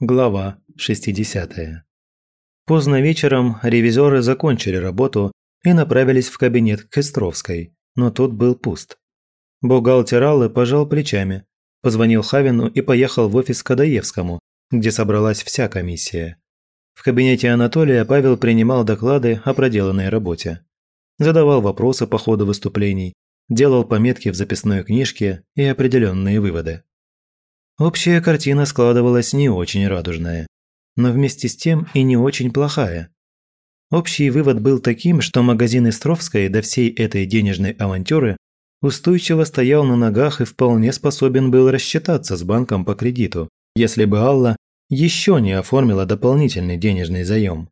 Глава 60. Поздно вечером ревизоры закончили работу и направились в кабинет к Кестровской, но тот был пуст. Бухгалтер Аллы пожал плечами, позвонил Хавину и поехал в офис к Адаевскому, где собралась вся комиссия. В кабинете Анатолия Павел принимал доклады о проделанной работе. Задавал вопросы по ходу выступлений, делал пометки в записной книжке и определенные выводы. Общая картина складывалась не очень радужная, но вместе с тем и не очень плохая. Общий вывод был таким, что магазин Истровской до всей этой денежной авантюры устойчиво стоял на ногах и вполне способен был рассчитаться с банком по кредиту, если бы Алла еще не оформила дополнительный денежный заем.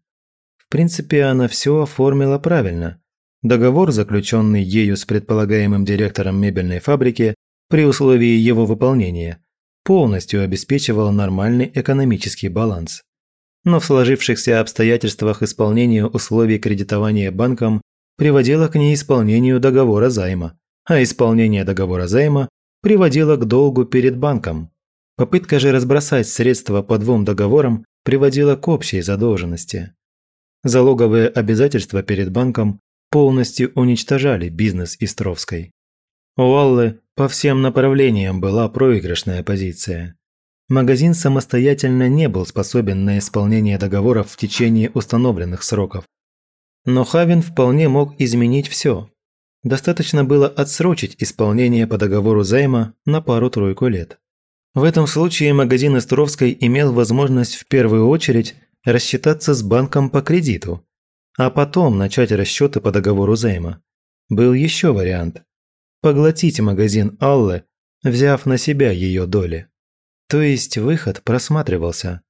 В принципе, она все оформила правильно. Договор, заключенный ею с предполагаемым директором мебельной фабрики, при условии его выполнения, полностью обеспечивал нормальный экономический баланс. Но в сложившихся обстоятельствах исполнение условий кредитования банком приводило к неисполнению договора займа, а исполнение договора займа приводило к долгу перед банком. Попытка же разбросать средства по двум договорам приводила к общей задолженности. Залоговые обязательства перед банком полностью уничтожали бизнес Истровской. У Аллы по всем направлениям была проигрышная позиция. Магазин самостоятельно не был способен на исполнение договоров в течение установленных сроков. Но Хавин вполне мог изменить все. Достаточно было отсрочить исполнение по договору займа на пару-тройку лет. В этом случае магазин Истровской имел возможность в первую очередь рассчитаться с банком по кредиту, а потом начать расчеты по договору займа. Был еще вариант поглотить магазин Аллы, взяв на себя ее доли. То есть выход просматривался.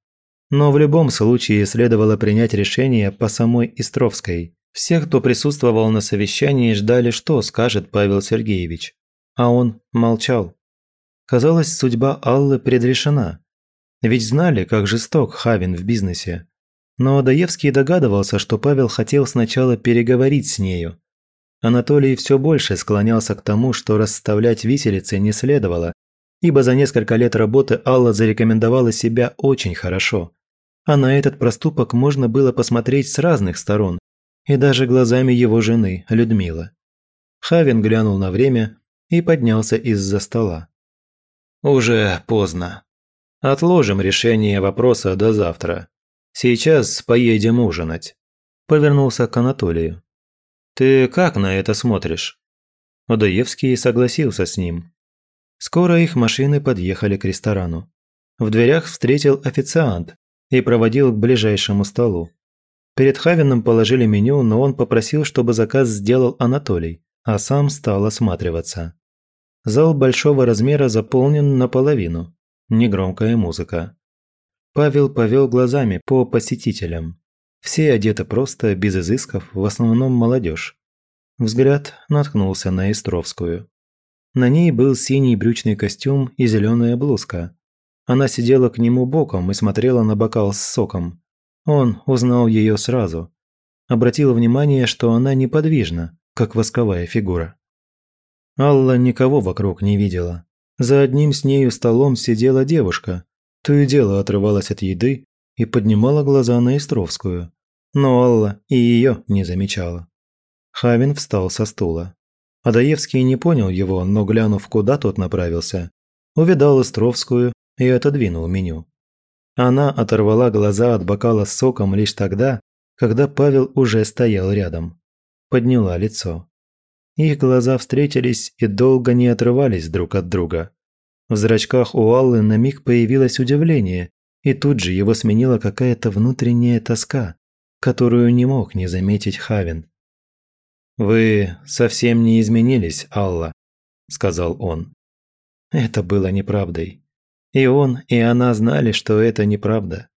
Но в любом случае следовало принять решение по самой Истровской. Всех, кто присутствовал на совещании, ждали, что скажет Павел Сергеевич. А он молчал. Казалось, судьба Аллы предрешена. Ведь знали, как жесток Хавин в бизнесе. Но Адаевский догадывался, что Павел хотел сначала переговорить с нею, Анатолий все больше склонялся к тому, что расставлять виселицы не следовало, ибо за несколько лет работы Алла зарекомендовала себя очень хорошо. А на этот проступок можно было посмотреть с разных сторон, и даже глазами его жены, Людмилы. Хавин глянул на время и поднялся из-за стола. «Уже поздно. Отложим решение вопроса до завтра. Сейчас поедем ужинать», – повернулся к Анатолию. Ты как на это смотришь?» Одоевский согласился с ним. Скоро их машины подъехали к ресторану. В дверях встретил официант и проводил к ближайшему столу. Перед Хавином положили меню, но он попросил, чтобы заказ сделал Анатолий, а сам стал осматриваться. Зал большого размера заполнен наполовину. Негромкая музыка. Павел повел глазами по посетителям. Все одеты просто, без изысков, в основном молодежь. Взгляд наткнулся на Истровскую. На ней был синий брючный костюм и зеленая блузка. Она сидела к нему боком и смотрела на бокал с соком. Он узнал ее сразу. Обратил внимание, что она неподвижна, как восковая фигура. Алла никого вокруг не видела. За одним с нею столом сидела девушка, то и дело отрывалась от еды и поднимала глаза на Истровскую но Алла и ее не замечала. Хавин встал со стула. Адаевский не понял его, но глянув, куда тот направился, увидал Островскую и отодвинул меню. Она оторвала глаза от бокала с соком лишь тогда, когда Павел уже стоял рядом. Подняла лицо. Их глаза встретились и долго не отрывались друг от друга. В зрачках у Аллы на миг появилось удивление, и тут же его сменила какая-то внутренняя тоска, которую не мог не заметить Хавин. «Вы совсем не изменились, Алла», – сказал он. Это было неправдой. И он, и она знали, что это неправда.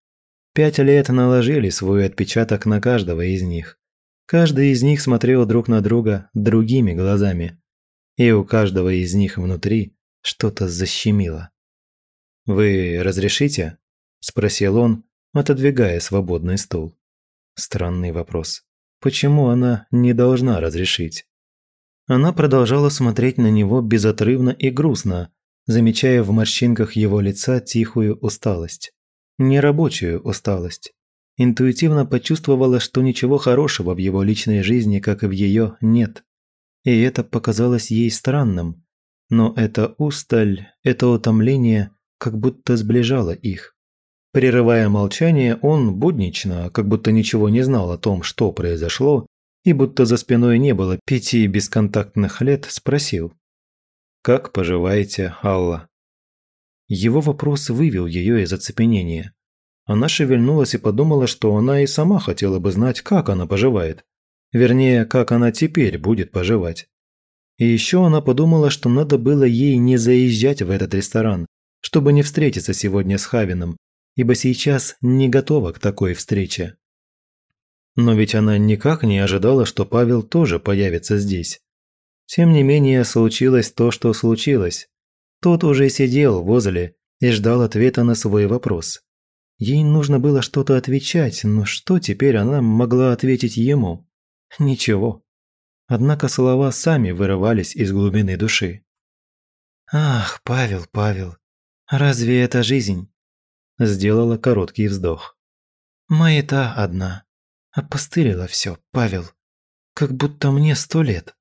Пять лет наложили свой отпечаток на каждого из них. Каждый из них смотрел друг на друга другими глазами. И у каждого из них внутри что-то защемило. «Вы разрешите?» – спросил он, отодвигая свободный стул. Странный вопрос. Почему она не должна разрешить? Она продолжала смотреть на него безотрывно и грустно, замечая в морщинках его лица тихую усталость. Нерабочую усталость. Интуитивно почувствовала, что ничего хорошего в его личной жизни, как и в ее, нет. И это показалось ей странным. Но эта усталь, это утомление как будто сближало их. Прерывая молчание, он буднично, как будто ничего не знал о том, что произошло, и будто за спиной не было пяти бесконтактных лет, спросил. «Как поживаете, Алла?» Его вопрос вывел ее из оцепенения. Она шевельнулась и подумала, что она и сама хотела бы знать, как она поживает. Вернее, как она теперь будет поживать. И еще она подумала, что надо было ей не заезжать в этот ресторан, чтобы не встретиться сегодня с Хавином, ибо сейчас не готова к такой встрече. Но ведь она никак не ожидала, что Павел тоже появится здесь. Тем не менее, случилось то, что случилось. Тот уже сидел возле и ждал ответа на свой вопрос. Ей нужно было что-то отвечать, но что теперь она могла ответить ему? Ничего. Однако слова сами вырывались из глубины души. «Ах, Павел, Павел, разве это жизнь? Сделала короткий вздох. Маята одна. Опостылило все, Павел. Как будто мне сто лет.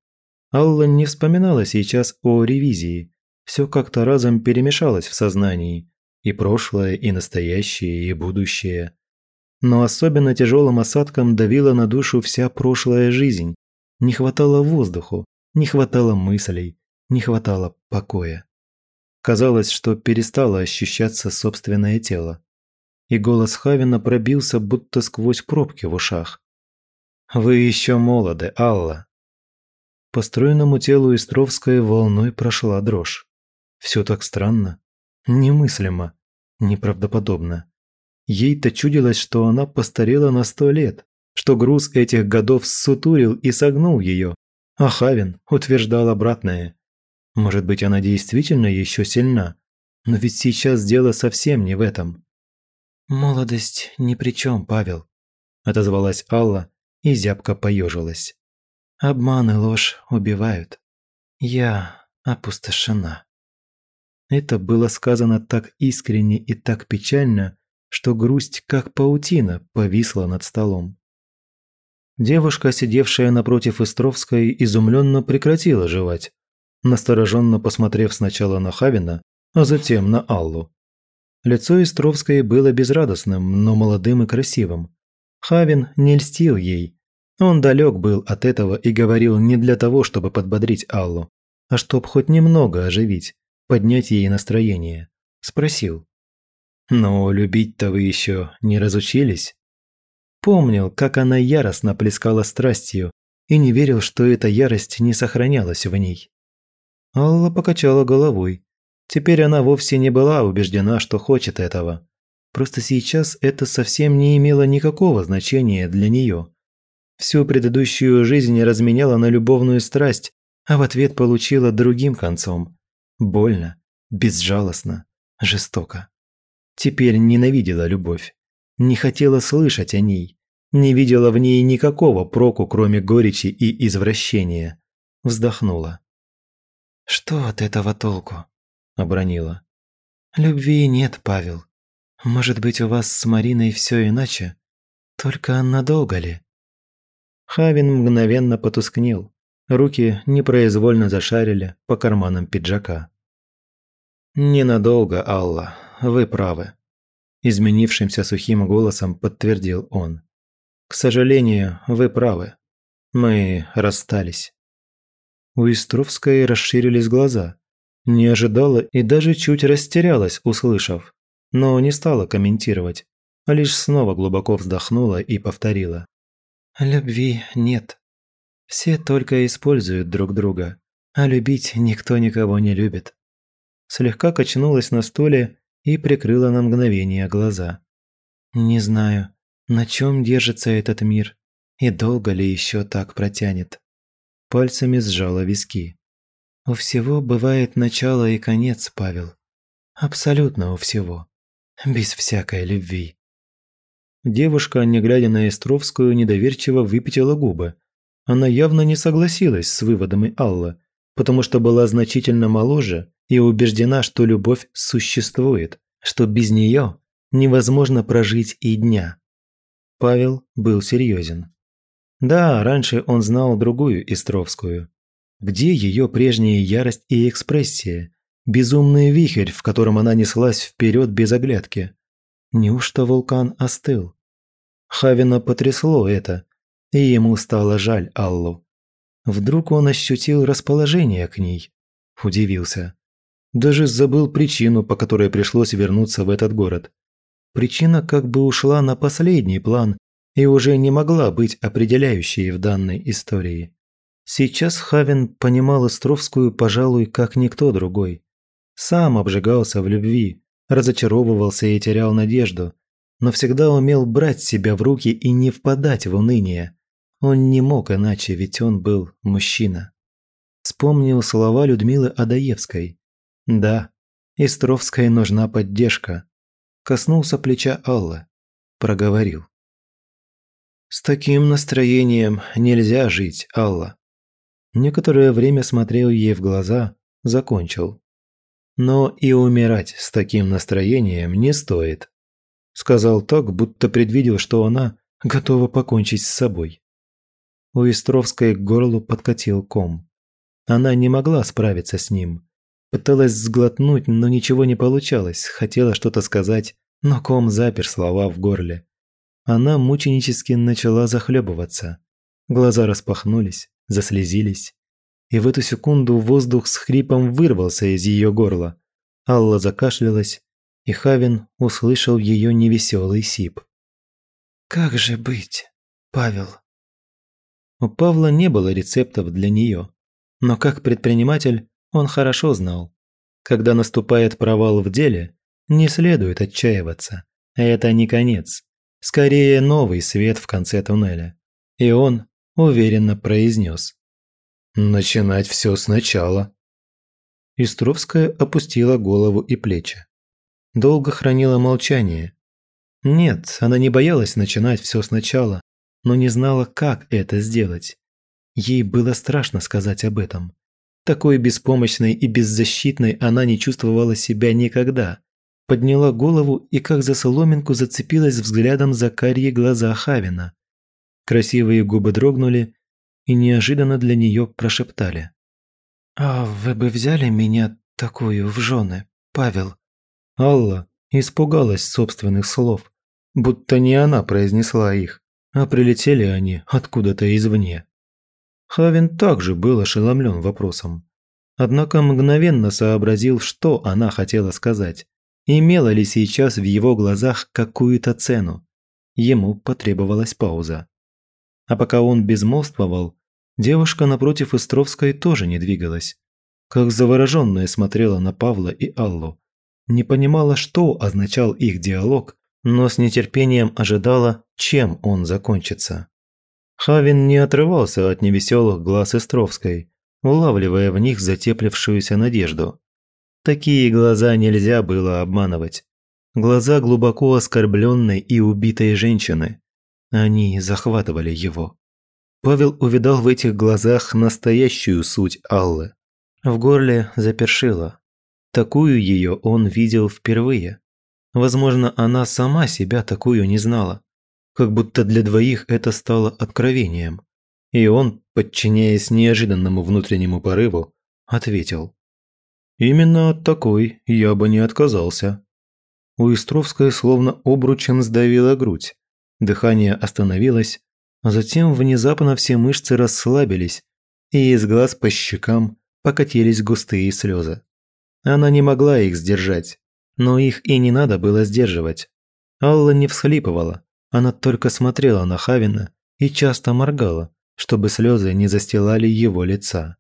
Алла не вспоминала сейчас о ревизии. Все как-то разом перемешалось в сознании. И прошлое, и настоящее, и будущее. Но особенно тяжелым осадком давила на душу вся прошлая жизнь. Не хватало воздуху, не хватало мыслей, не хватало покоя. Казалось, что перестало ощущаться собственное тело. И голос Хавина пробился, будто сквозь пробки в ушах. «Вы еще молоды, Алла!» По стройному телу Истровской волной прошла дрожь. Все так странно, немыслимо, неправдоподобно. Ей-то чудилось, что она постарела на сто лет, что груз этих годов ссутурил и согнул ее, а Хавин утверждал обратное. Может быть, она действительно еще сильна, но ведь сейчас дело совсем не в этом. «Молодость ни при чем, Павел», – отозвалась Алла и зябко поежилась. «Обман и ложь убивают. Я опустошена». Это было сказано так искренне и так печально, что грусть, как паутина, повисла над столом. Девушка, сидевшая напротив Истровской, изумленно прекратила жевать, настороженно посмотрев сначала на Хавина, а затем на Аллу. Лицо Истровской было безрадостным, но молодым и красивым. Хавин не льстил ей. Он далек был от этого и говорил не для того, чтобы подбодрить Аллу, а чтоб хоть немного оживить, поднять ей настроение. Спросил. «Но любить-то вы еще не разучились?» Помнил, как она яростно плескала страстью, и не верил, что эта ярость не сохранялась в ней. Алла покачала головой. Теперь она вовсе не была убеждена, что хочет этого. Просто сейчас это совсем не имело никакого значения для нее. Всю предыдущую жизнь разменяла на любовную страсть, а в ответ получила другим концом. Больно, безжалостно, жестоко. Теперь ненавидела любовь. Не хотела слышать о ней. Не видела в ней никакого проку, кроме горечи и извращения. Вздохнула. «Что от этого толку?» – обронила. «Любви нет, Павел. Может быть, у вас с Мариной все иначе? Только надолго ли?» Хавин мгновенно потускнел. Руки непроизвольно зашарили по карманам пиджака. «Ненадолго, Алла, вы правы», – изменившимся сухим голосом подтвердил он. «К сожалению, вы правы. Мы расстались». У Истровской расширились глаза. Не ожидала и даже чуть растерялась, услышав. Но не стала комментировать, а лишь снова глубоко вздохнула и повторила. «Любви нет. Все только используют друг друга, а любить никто никого не любит». Слегка качнулась на стуле и прикрыла на мгновение глаза. «Не знаю, на чем держится этот мир и долго ли еще так протянет» пальцами сжала виски. «У всего бывает начало и конец, Павел. Абсолютно у всего. Без всякой любви». Девушка, не глядя на Истровскую, недоверчиво выпятила губы. Она явно не согласилась с выводами Аллы, потому что была значительно моложе и убеждена, что любовь существует, что без нее невозможно прожить и дня. Павел был серьезен. Да, раньше он знал другую Истровскую. Где ее прежняя ярость и экспрессия? Безумный вихрь, в котором она неслась вперед без оглядки. Неужто вулкан остыл? Хавина потрясло это, и ему стало жаль Аллу. Вдруг он ощутил расположение к ней. Удивился. Даже забыл причину, по которой пришлось вернуться в этот город. Причина как бы ушла на последний план и уже не могла быть определяющей в данной истории. Сейчас Хавин понимал Островскую, пожалуй, как никто другой. Сам обжигался в любви, разочаровывался и терял надежду, но всегда умел брать себя в руки и не впадать в уныние. Он не мог иначе, ведь он был мужчина. Вспомнил слова Людмилы Адаевской. «Да, Истровской нужна поддержка». Коснулся плеча Аллы. Проговорил. «С таким настроением нельзя жить, Алла». Некоторое время смотрел ей в глаза, закончил. «Но и умирать с таким настроением не стоит». Сказал так, будто предвидел, что она готова покончить с собой. У Истровской к горлу подкатил ком. Она не могла справиться с ним. Пыталась сглотнуть, но ничего не получалось. Хотела что-то сказать, но ком запер слова в горле. Она мученически начала захлебываться. Глаза распахнулись, заслезились. И в эту секунду воздух с хрипом вырвался из ее горла. Алла закашлялась, и Хавин услышал ее невеселый сип. «Как же быть, Павел?» У Павла не было рецептов для нее, но как предприниматель он хорошо знал. Когда наступает провал в деле, не следует отчаиваться. Это не конец. Скорее, новый свет в конце туннеля. И он уверенно произнес. «Начинать все сначала». Истровская опустила голову и плечи. Долго хранила молчание. Нет, она не боялась начинать все сначала, но не знала, как это сделать. Ей было страшно сказать об этом. Такой беспомощной и беззащитной она не чувствовала себя никогда. Подняла голову и как за соломинку зацепилась взглядом за карие глаза Хавина. Красивые губы дрогнули и неожиданно для нее прошептали. «А вы бы взяли меня такую в жены, Павел?» Алла испугалась собственных слов, будто не она произнесла их а прилетели они откуда-то извне. Хавин также был ошеломлен вопросом. Однако мгновенно сообразил, что она хотела сказать. Имела ли сейчас в его глазах какую-то цену? Ему потребовалась пауза. А пока он безмолвствовал, девушка напротив Истровской тоже не двигалась. Как завороженная смотрела на Павла и Аллу. Не понимала, что означал их диалог но с нетерпением ожидала, чем он закончится. Хавин не отрывался от невеселых глаз Истровской, улавливая в них затеплившуюся надежду. Такие глаза нельзя было обманывать. Глаза глубоко оскорбленной и убитой женщины. Они захватывали его. Павел увидал в этих глазах настоящую суть Аллы. В горле запершило. Такую ее он видел впервые. Возможно, она сама себя такую не знала. Как будто для двоих это стало откровением. И он, подчиняясь неожиданному внутреннему порыву, ответил. «Именно от такой я бы не отказался». У Истровской словно обручем сдавила грудь. Дыхание остановилось, а затем внезапно все мышцы расслабились, и из глаз по щекам покатились густые слезы. Она не могла их сдержать, но их и не надо было сдерживать. Алла не всхлипывала, она только смотрела на Хавина и часто моргала, чтобы слезы не застилали его лица.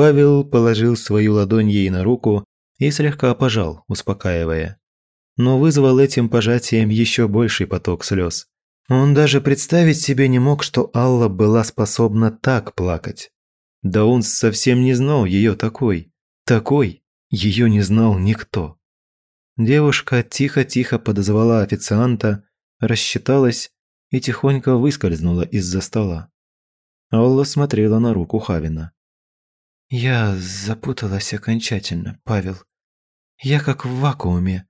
Павел положил свою ладонь ей на руку и слегка пожал, успокаивая. Но вызвал этим пожатием еще больший поток слез. Он даже представить себе не мог, что Алла была способна так плакать. Да он совсем не знал ее такой. Такой ее не знал никто. Девушка тихо-тихо подозвала официанта, рассчиталась и тихонько выскользнула из-за стола. Алла смотрела на руку Хавина. «Я запуталась окончательно, Павел. Я как в вакууме.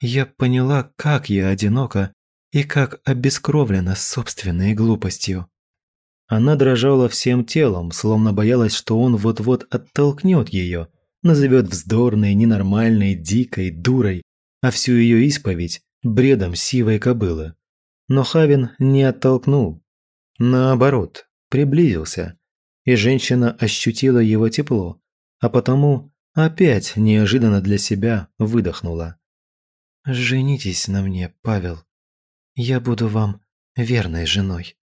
я поняла, как я одинока и как обескровлена собственной глупостью. Она дрожала всем телом, словно боялась, что он вот-вот оттолкнет ее, назовет вздорной, ненормальной, дикой, дурой, а всю ее исповедь – бредом сивой кобылы. Но Хавин не оттолкнул. Наоборот, приблизился, и женщина ощутила его тепло, а потому опять неожиданно для себя выдохнула. «Женитесь на мне, Павел. Я буду вам верной женой».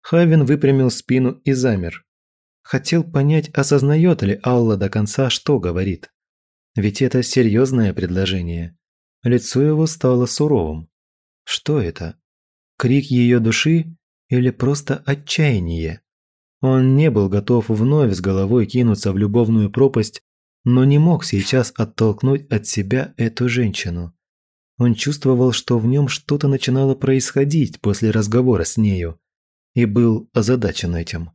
Хавин выпрямил спину и замер. Хотел понять, осознает ли Алла до конца, что говорит. Ведь это серьезное предложение. Лицо его стало суровым. Что это? Крик ее души или просто отчаяние? Он не был готов вновь с головой кинуться в любовную пропасть, но не мог сейчас оттолкнуть от себя эту женщину. Он чувствовал, что в нем что-то начинало происходить после разговора с нею, и был озадачен этим.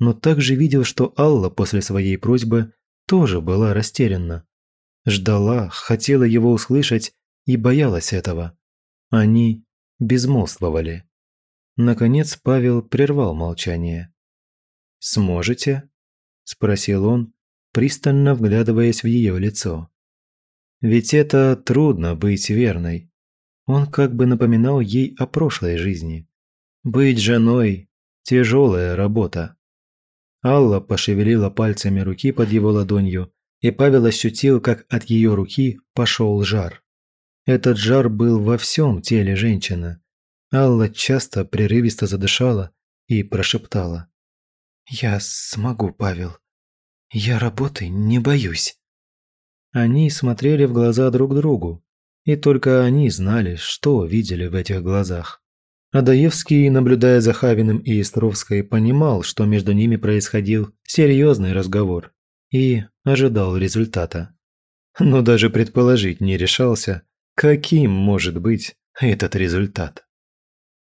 Но также видел, что Алла после своей просьбы тоже была растеряна. Ждала, хотела его услышать и боялась этого. Они безмолвствовали. Наконец Павел прервал молчание. «Сможете?» – спросил он, пристально вглядываясь в ее лицо. Ведь это трудно быть верной. Он как бы напоминал ей о прошлой жизни. Быть женой – тяжелая работа. Алла пошевелила пальцами руки под его ладонью, и Павел ощутил, как от ее руки пошел жар. Этот жар был во всем теле женщины. Алла часто прерывисто задышала и прошептала. «Я смогу, Павел. Я работы не боюсь». Они смотрели в глаза друг другу, и только они знали, что видели в этих глазах. Адаевский, наблюдая за Хавиным и Истровской, понимал, что между ними происходил серьезный разговор и ожидал результата. Но даже предположить не решался, каким может быть этот результат.